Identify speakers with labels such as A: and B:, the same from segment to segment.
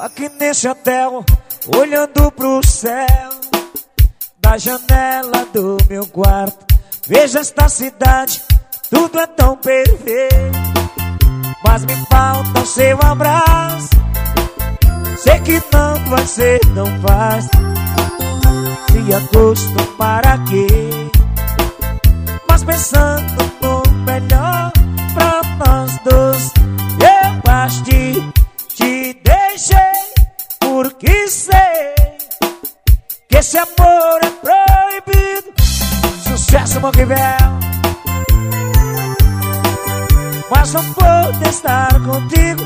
A: Aqui nesse hotel, olhando pro céu, da janela do meu quarto, vejo esta cidade, tudo é tão perfeito. Mas me falta o seu abraço. Sei que não vai ser tão fácil se acostumar aqui. Mas pensando porque sei que esse amor é proibido. Sucesso, Monquivel. Mas não vou estar contigo,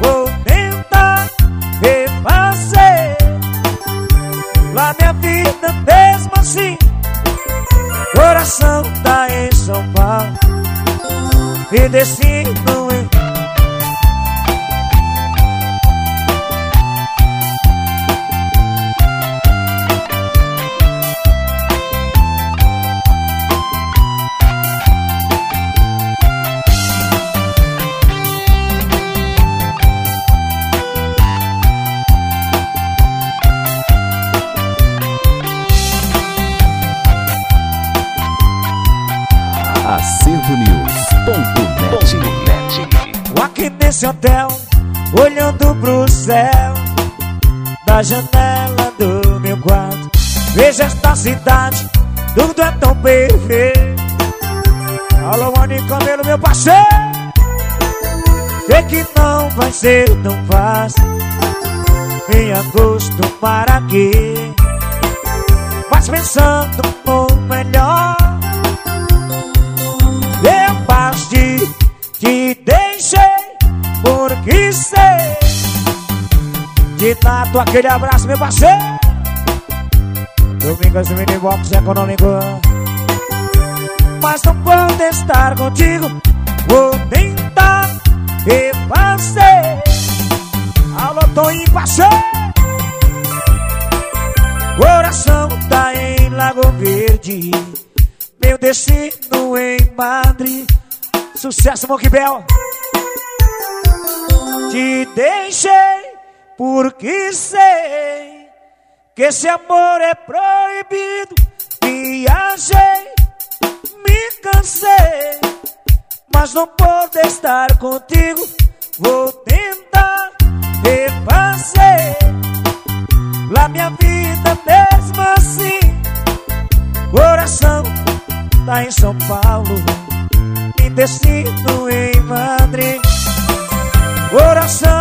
A: vou tentar refazer lá minha vida mesmo assim. Coração tá em São Paulo e destino Aqui nesse hotel, olhando pro céu Da janela do meu quarto Vejo esta cidade, tudo é tão perfeito. Alô, Mani meu parceiro Sei que não vai ser tão fácil. Me acostumar aqui Mas pensando De tato aquele abraço, meu parceiro. Domingo esse mini box econômico. Mas não pode estar contigo. Vou tentar refazer Alô, Toninho, parceiro. Coração tá em Lago Verde. Meu destino em Madrid. Sucesso, Moquibel. Te deixei porque sei Que esse amor é proibido Viajei, me cansei Mas não pode estar contigo. Vou tentar refazer Lá minha vida mesmo assim. Coração tá em São Paulo E destino em Madrid. Coração